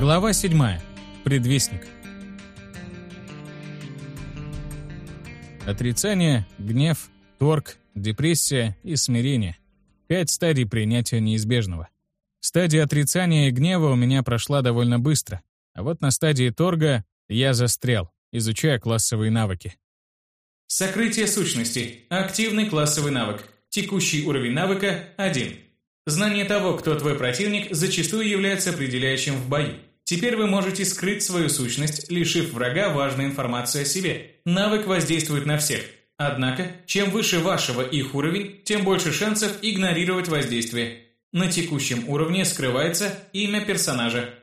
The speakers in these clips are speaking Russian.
Глава 7. Предвестник. Отрицание, гнев, торг, депрессия и смирение. Пять стадий принятия неизбежного. Стадия отрицания и гнева у меня прошла довольно быстро, а вот на стадии торга я застрял, изучая классовые навыки. Сокрытие сущности. Активный классовый навык. Текущий уровень навыка – 1. Знание того, кто твой противник, зачастую является определяющим в бою. Теперь вы можете скрыть свою сущность, лишив врага важной информации о себе. Навык воздействует на всех. Однако, чем выше вашего их уровень, тем больше шансов игнорировать воздействие. На текущем уровне скрывается имя персонажа.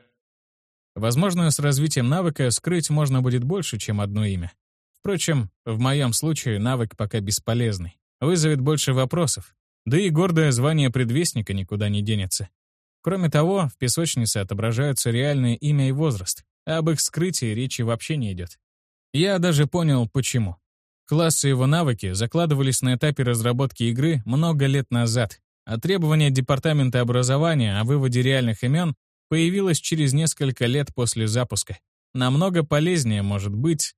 Возможно, с развитием навыка скрыть можно будет больше, чем одно имя. Впрочем, в моем случае навык пока бесполезный. Вызовет больше вопросов. Да и гордое звание предвестника никуда не денется. Кроме того, в песочнице отображаются реальное имя и возраст, а об их скрытии речи вообще не идет. Я даже понял, почему. Классы его навыки закладывались на этапе разработки игры много лет назад, а требование Департамента образования о выводе реальных имен появилось через несколько лет после запуска. Намного полезнее может быть...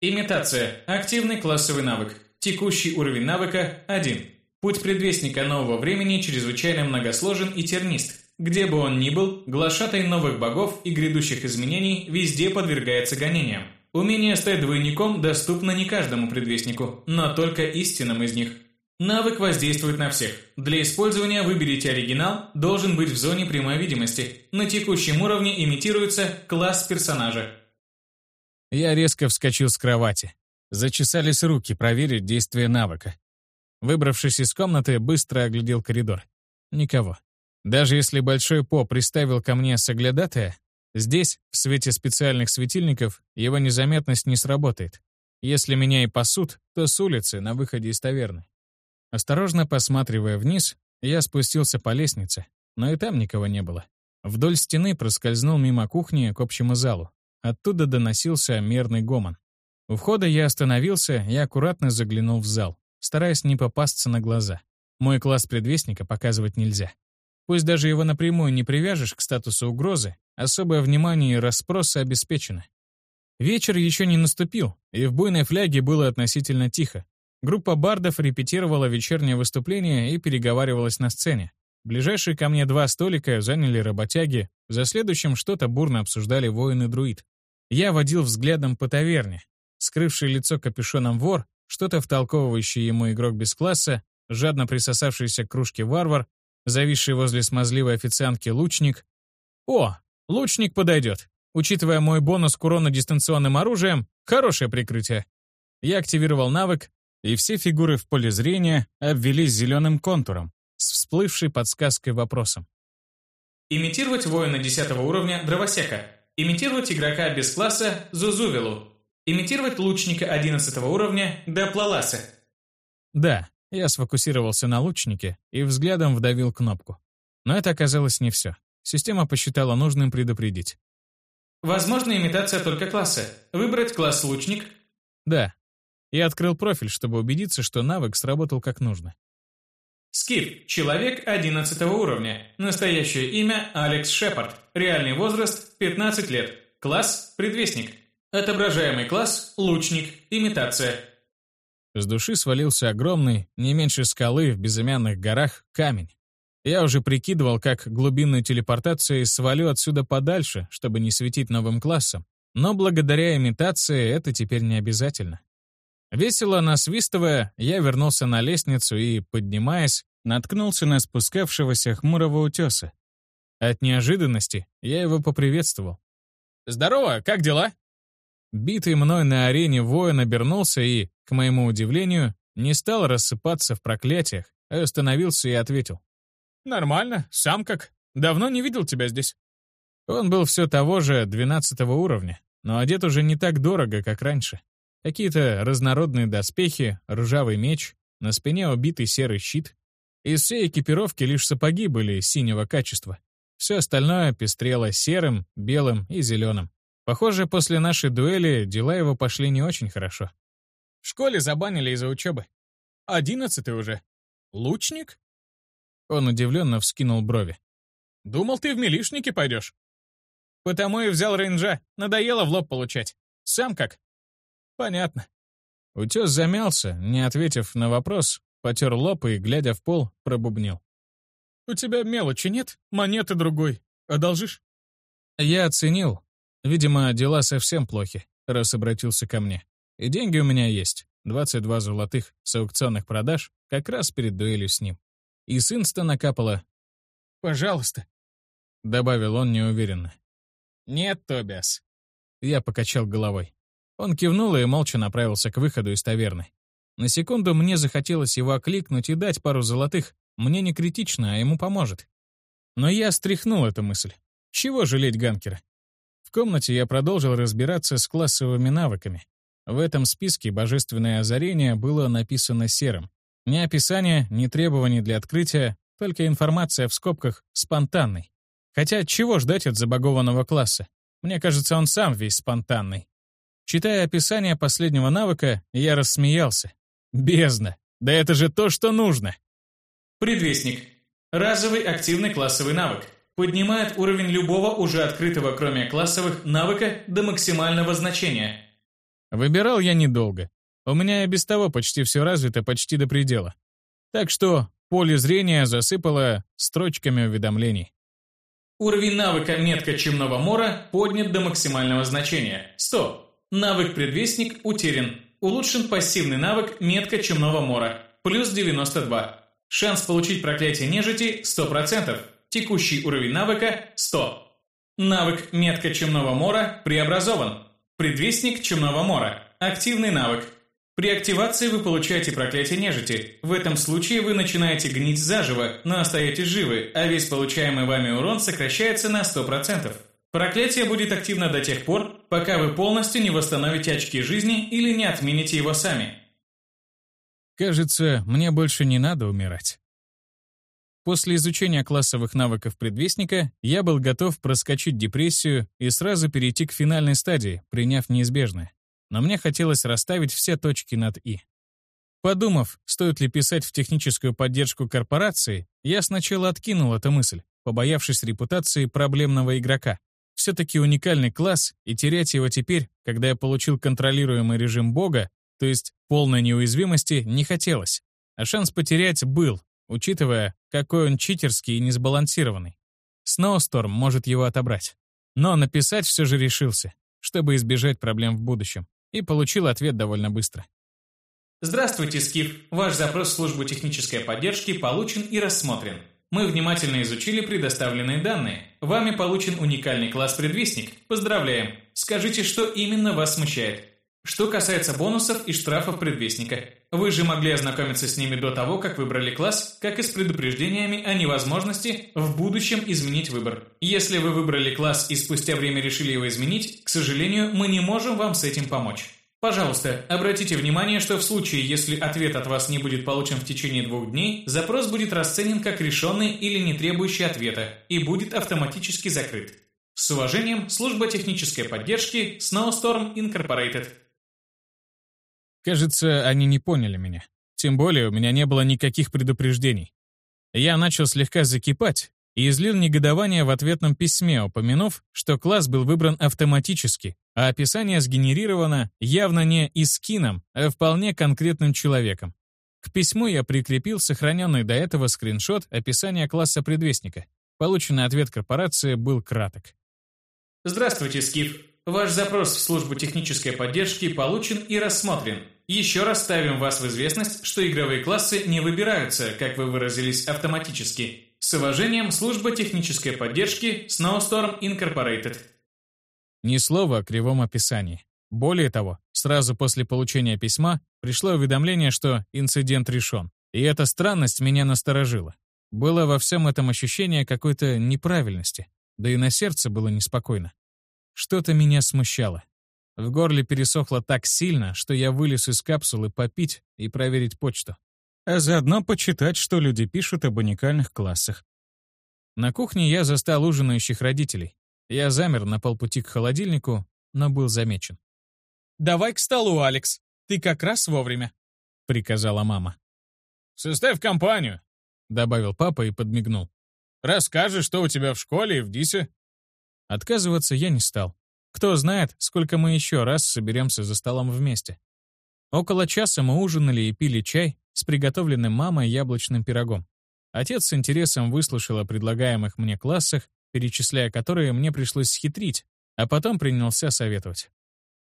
Имитация. Активный классовый навык. Текущий уровень навыка – 1. Путь предвестника нового времени чрезвычайно многосложен и тернист. Где бы он ни был, глашатай новых богов и грядущих изменений везде подвергается гонениям. Умение стать двойником доступно не каждому предвестнику, но только истинным из них. Навык воздействует на всех. Для использования выберите оригинал, должен быть в зоне прямой видимости. На текущем уровне имитируется класс персонажа. Я резко вскочил с кровати. Зачесались руки проверить действие навыка. Выбравшись из комнаты, быстро оглядел коридор. Никого. Даже если Большой По приставил ко мне соглядатая, здесь, в свете специальных светильников, его незаметность не сработает. Если меня и пасут, то с улицы, на выходе из таверны. Осторожно посматривая вниз, я спустился по лестнице, но и там никого не было. Вдоль стены проскользнул мимо кухни к общему залу. Оттуда доносился мерный гомон. У входа я остановился и аккуратно заглянул в зал стараясь не попасться на глаза. Мой класс предвестника показывать нельзя. Пусть даже его напрямую не привяжешь к статусу угрозы, особое внимание и расспросы обеспечены. Вечер еще не наступил, и в буйной фляге было относительно тихо. Группа бардов репетировала вечернее выступление и переговаривалась на сцене. Ближайшие ко мне два столика заняли работяги, за следующим что-то бурно обсуждали воины-друид. Я водил взглядом по таверне. Скрывший лицо капюшоном вор что-то втолковывающий ему игрок без класса, жадно присосавшийся к кружке варвар, зависший возле смазливой официантки лучник. О, лучник подойдет. Учитывая мой бонус к урону дистанционным оружием, хорошее прикрытие. Я активировал навык, и все фигуры в поле зрения обвелись зеленым контуром с всплывшей подсказкой вопросом. Имитировать воина 10 уровня дровосека. Имитировать игрока без класса Зузувелу. Имитировать лучника 11 уровня Деплаласа. Да, я сфокусировался на лучнике и взглядом вдавил кнопку. Но это оказалось не все. Система посчитала нужным предупредить. Возможно, имитация только класса. Выбрать класс лучник. Да. Я открыл профиль, чтобы убедиться, что навык сработал как нужно. Скиф. Человек 11 уровня. Настоящее имя Алекс Шепард. Реальный возраст 15 лет. Класс Предвестник. Отображаемый класс – лучник, имитация. С души свалился огромный, не меньше скалы в безымянных горах, камень. Я уже прикидывал, как глубинной телепортацией свалю отсюда подальше, чтобы не светить новым классом. Но благодаря имитации это теперь не обязательно. Весело насвистывая, я вернулся на лестницу и, поднимаясь, наткнулся на спускавшегося хмурого утеса. От неожиданности я его поприветствовал. «Здорово, как дела?» Битый мной на арене воин обернулся и, к моему удивлению, не стал рассыпаться в проклятиях, а остановился и ответил. «Нормально, сам как. Давно не видел тебя здесь». Он был все того же двенадцатого уровня, но одет уже не так дорого, как раньше. Какие-то разнородные доспехи, ржавый меч, на спине убитый серый щит. Из всей экипировки лишь сапоги были синего качества. Все остальное пестрело серым, белым и зеленым. Похоже, после нашей дуэли дела его пошли не очень хорошо. В школе забанили из-за учебы. Одиннадцатый уже. Лучник? Он удивленно вскинул брови. Думал, ты в милишники пойдешь. Потому и взял рейнджа. Надоело в лоб получать. Сам как? Понятно. Утес замялся, не ответив на вопрос, потер лоб и, глядя в пол, пробубнил. «У тебя мелочи нет? Монеты другой. Одолжишь?» Я оценил. Видимо, дела совсем плохи, раз обратился ко мне. И деньги у меня есть. 22 золотых с аукционных продаж, как раз перед дуэлью с ним. И с инста накапало. «Пожалуйста», — добавил он неуверенно. «Нет, Тобиас». Я покачал головой. Он кивнул и молча направился к выходу из таверны. На секунду мне захотелось его окликнуть и дать пару золотых. Мне не критично, а ему поможет. Но я стряхнул эту мысль. Чего жалеть ганкера? В комнате я продолжил разбираться с классовыми навыками. В этом списке «Божественное озарение» было написано серым. Ни описание, ни требований для открытия, только информация в скобках «спонтанный». Хотя чего ждать от забагованного класса? Мне кажется, он сам весь спонтанный. Читая описание последнего навыка, я рассмеялся. Бездна! Да это же то, что нужно! Предвестник. Разовый активный классовый навык. Поднимает уровень любого уже открытого, кроме классовых, навыка до максимального значения. Выбирал я недолго. У меня и без того почти все развито почти до предела. Так что поле зрения засыпало строчками уведомлений. Уровень навыка метка Чумного Мора поднят до максимального значения – 100. Навык Предвестник утерян. Улучшен пассивный навык метка Чумного Мора – плюс 92. Шанс получить проклятие нежити – 100%. Текущий уровень навыка – 100. Навык метка Чумного Мора преобразован. Предвестник Чумного Мора. Активный навык. При активации вы получаете проклятие нежити. В этом случае вы начинаете гнить заживо, но остаетесь живы, а весь получаемый вами урон сокращается на 100%. Проклятие будет активно до тех пор, пока вы полностью не восстановите очки жизни или не отмените его сами. Кажется, мне больше не надо умирать. После изучения классовых навыков предвестника я был готов проскочить депрессию и сразу перейти к финальной стадии, приняв неизбежное но мне хотелось расставить все точки над «и». Подумав, стоит ли писать в техническую поддержку корпорации, я сначала откинул эту мысль, побоявшись репутации проблемного игрока. Все-таки уникальный класс, и терять его теперь, когда я получил контролируемый режим бога, то есть полной неуязвимости, не хотелось. А шанс потерять был, учитывая, какой он читерский и несбалансированный. Сноусторм может его отобрать. Но написать все же решился, чтобы избежать проблем в будущем и получил ответ довольно быстро. Здравствуйте, Скиф. Ваш запрос в службу технической поддержки получен и рассмотрен. Мы внимательно изучили предоставленные данные. Вами получен уникальный класс «Предвестник». Поздравляем. Скажите, что именно вас смущает. Что касается бонусов и штрафов предвестника, вы же могли ознакомиться с ними до того, как выбрали класс, как и с предупреждениями о невозможности в будущем изменить выбор. Если вы выбрали класс и спустя время решили его изменить, к сожалению, мы не можем вам с этим помочь. Пожалуйста, обратите внимание, что в случае, если ответ от вас не будет получен в течение двух дней, запрос будет расценен как решенный или не требующий ответа и будет автоматически закрыт. С уважением, служба технической поддержки Snowstorm Incorporated. Кажется, они не поняли меня. Тем более у меня не было никаких предупреждений. Я начал слегка закипать и излил негодование в ответном письме, упомянув, что класс был выбран автоматически, а описание сгенерировано явно не искином, а вполне конкретным человеком. К письму я прикрепил сохраненный до этого скриншот описания класса предвестника. Полученный ответ корпорации был краток. Здравствуйте, Скиф. Ваш запрос в службу технической поддержки получен и рассмотрен. Еще раз ставим вас в известность, что игровые классы не выбираются, как вы выразились, автоматически. С уважением, служба технической поддержки Snowstorm Incorporated. Ни слова о кривом описании. Более того, сразу после получения письма пришло уведомление, что инцидент решен. И эта странность меня насторожила. Было во всем этом ощущение какой-то неправильности, да и на сердце было неспокойно. Что-то меня смущало. В горле пересохло так сильно, что я вылез из капсулы попить и проверить почту. А заодно почитать, что люди пишут об уникальных классах. На кухне я застал ужинающих родителей. Я замер на полпути к холодильнику, но был замечен. «Давай к столу, Алекс. Ты как раз вовремя», — приказала мама. «Составь компанию», — добавил папа и подмигнул. «Расскажешь, что у тебя в школе и в ДИСе». Отказываться я не стал. Кто знает, сколько мы еще раз соберемся за столом вместе. Около часа мы ужинали и пили чай с приготовленным мамой яблочным пирогом. Отец с интересом выслушал о предлагаемых мне классах, перечисляя которые мне пришлось схитрить, а потом принялся советовать.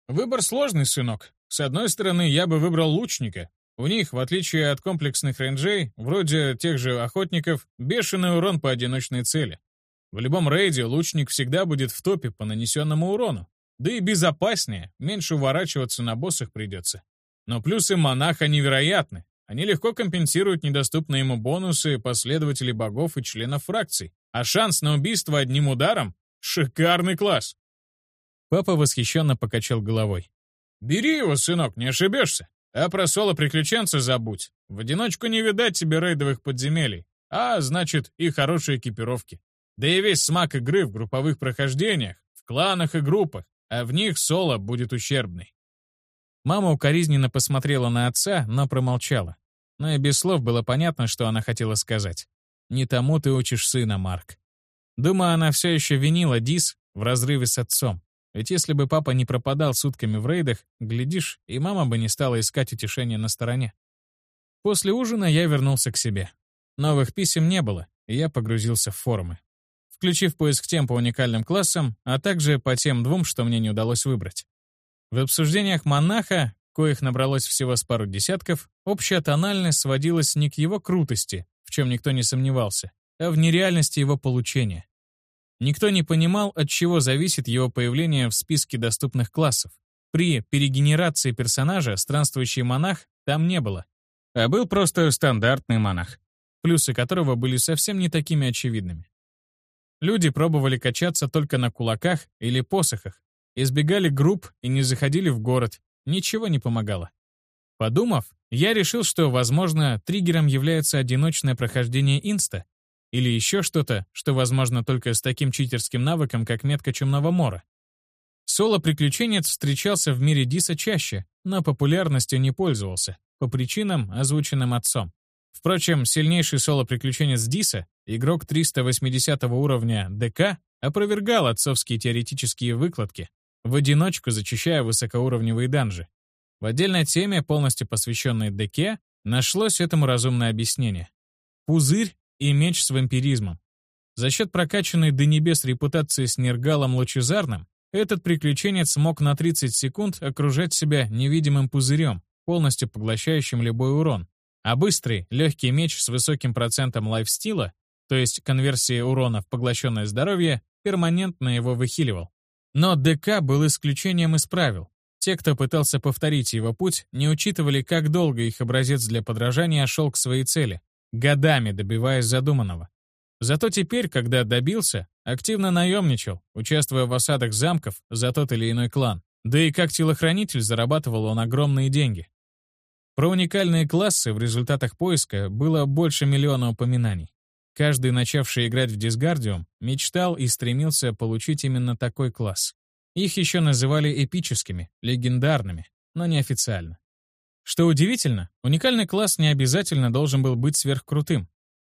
«Выбор сложный, сынок. С одной стороны, я бы выбрал лучника. У них, в отличие от комплексных рейнджей, вроде тех же охотников, бешеный урон по одиночной цели. В любом рейде лучник всегда будет в топе по нанесенному урону. Да и безопаснее, меньше уворачиваться на боссах придется. Но плюсы монаха невероятны. Они легко компенсируют недоступные ему бонусы последователей богов и членов фракций. А шанс на убийство одним ударом — шикарный класс. Папа восхищенно покачал головой. «Бери его, сынок, не ошибешься. А про соло-приключенца забудь. В одиночку не видать тебе рейдовых подземелий. А, значит, и хорошей экипировки. Да и весь смак игры в групповых прохождениях, в кланах и группах, а в них соло будет ущербный. Мама укоризненно посмотрела на отца, но промолчала. Но и без слов было понятно, что она хотела сказать. «Не тому ты учишь сына, Марк». Думаю, она все еще винила Дис в разрыве с отцом. Ведь если бы папа не пропадал сутками в рейдах, глядишь, и мама бы не стала искать утешения на стороне. После ужина я вернулся к себе. Новых писем не было, и я погрузился в форумы включив поиск тем по уникальным классам, а также по тем двум, что мне не удалось выбрать. В обсуждениях монаха, коих набралось всего с пару десятков, общая тональность сводилась не к его крутости, в чем никто не сомневался, а в нереальности его получения. Никто не понимал, от чего зависит его появление в списке доступных классов. При перегенерации персонажа странствующий монах там не было, а был просто стандартный монах, плюсы которого были совсем не такими очевидными. Люди пробовали качаться только на кулаках или посохах, избегали групп и не заходили в город, ничего не помогало. Подумав, я решил, что, возможно, триггером является одиночное прохождение инста или еще что-то, что возможно только с таким читерским навыком, как метка Чумного Мора. Соло-приключенец встречался в мире Диса чаще, но популярностью не пользовался, по причинам, озвученным отцом. Впрочем, сильнейший соло-приключенец Диса, игрок 380 уровня ДК, опровергал отцовские теоретические выкладки, в одиночку зачищая высокоуровневые данжи. В отдельной теме, полностью посвященной ДК, нашлось этому разумное объяснение. Пузырь и меч с вампиризмом. За счет прокачанной до небес репутации с Нергалом Лучезарным, этот приключенец мог на 30 секунд окружать себя невидимым пузырем, полностью поглощающим любой урон, а быстрый, легкий меч с высоким процентом лайфстила, то есть конверсии урона в поглощенное здоровье, перманентно его выхиливал. Но ДК был исключением из правил. Те, кто пытался повторить его путь, не учитывали, как долго их образец для подражания шел к своей цели, годами добиваясь задуманного. Зато теперь, когда добился, активно наемничал, участвуя в осадах замков за тот или иной клан. Да и как телохранитель зарабатывал он огромные деньги. Про уникальные классы в результатах поиска было больше миллиона упоминаний. Каждый, начавший играть в Дисгардиум, мечтал и стремился получить именно такой класс. Их еще называли эпическими, легендарными, но неофициально. Что удивительно, уникальный класс не обязательно должен был быть сверхкрутым.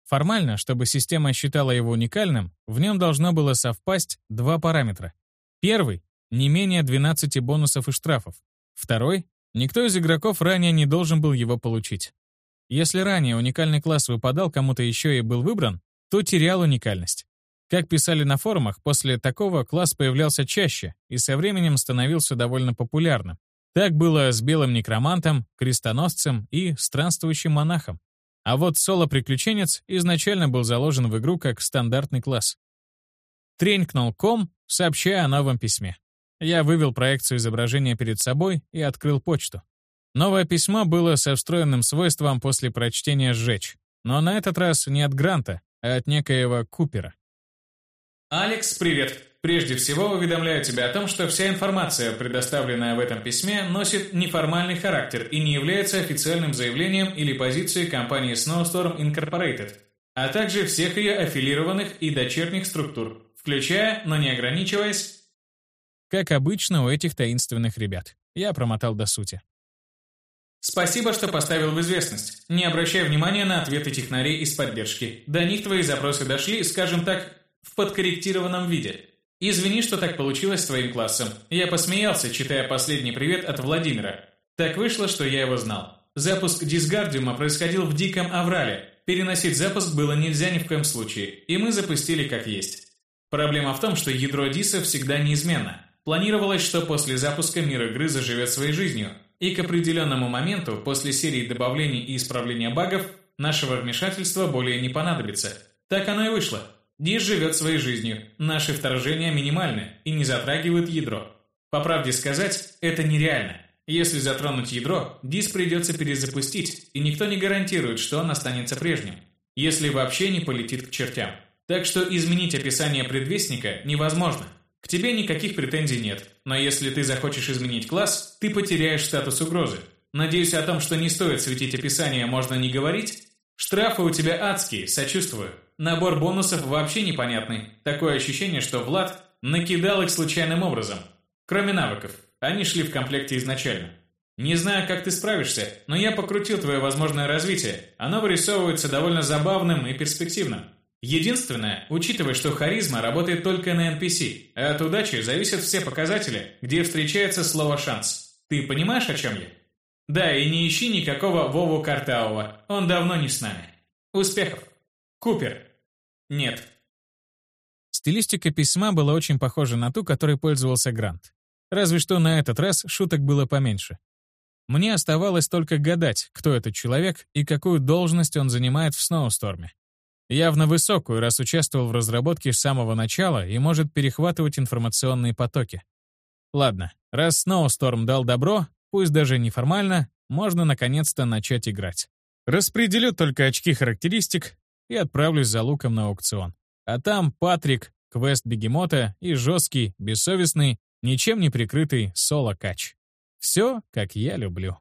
Формально, чтобы система считала его уникальным, в нем должно было совпасть два параметра. Первый — не менее 12 бонусов и штрафов. Второй Никто из игроков ранее не должен был его получить. Если ранее уникальный класс выпадал кому-то еще и был выбран, то терял уникальность. Как писали на форумах, после такого класс появлялся чаще и со временем становился довольно популярным. Так было с белым некромантом, крестоносцем и странствующим монахом. А вот соло-приключенец изначально был заложен в игру как стандартный класс. Тренькнул ком, сообщая о новом письме. Я вывел проекцию изображения перед собой и открыл почту. Новое письмо было со встроенным свойством после прочтения «сжечь», но на этот раз не от Гранта, а от некоего Купера. «Алекс, привет. Прежде всего уведомляю тебя о том, что вся информация, предоставленная в этом письме, носит неформальный характер и не является официальным заявлением или позицией компании Snowstorm Incorporated, а также всех ее аффилированных и дочерних структур, включая, но не ограничиваясь, как обычно у этих таинственных ребят. Я промотал до сути. Спасибо, что поставил в известность. Не обращай внимания на ответы технарей из поддержки. До них твои запросы дошли, скажем так, в подкорректированном виде. Извини, что так получилось с твоим классом. Я посмеялся, читая последний привет от Владимира. Так вышло, что я его знал. Запуск дисгардиума происходил в диком аврале. Переносить запуск было нельзя ни в коем случае, и мы запустили как есть. Проблема в том, что ядро диса всегда неизменно. Планировалось, что после запуска мир игры заживет своей жизнью, и к определенному моменту, после серии добавлений и исправления багов, нашего вмешательства более не понадобится. Так оно и вышло. Дис живет своей жизнью, наши вторжения минимальны и не затрагивают ядро. По правде сказать, это нереально. Если затронуть ядро, дис придется перезапустить, и никто не гарантирует, что он останется прежним, если вообще не полетит к чертям. Так что изменить описание предвестника невозможно. К тебе никаких претензий нет, но если ты захочешь изменить класс, ты потеряешь статус угрозы. Надеюсь, о том, что не стоит светить описание, можно не говорить? Штрафы у тебя адские, сочувствую. Набор бонусов вообще непонятный. Такое ощущение, что Влад накидал их случайным образом. Кроме навыков. Они шли в комплекте изначально. Не знаю, как ты справишься, но я покрутил твое возможное развитие. Оно вырисовывается довольно забавным и перспективным. Единственное, учитывая, что харизма работает только на NPC, а от удачи зависят все показатели, где встречается слово «шанс». Ты понимаешь, о чем я? Да, и не ищи никакого Вову Картаова, он давно не с нами. Успехов. Купер. Нет. Стилистика письма была очень похожа на ту, которой пользовался Грант. Разве что на этот раз шуток было поменьше. Мне оставалось только гадать, кто этот человек и какую должность он занимает в Сноусторме. Явно высокую, раз участвовал в разработке с самого начала и может перехватывать информационные потоки. Ладно, раз Сноусторм дал добро, пусть даже неформально, можно наконец-то начать играть. Распределю только очки характеристик и отправлюсь за луком на аукцион. А там Патрик, квест бегемота и жесткий, бессовестный, ничем не прикрытый соло-кач. Все, как я люблю.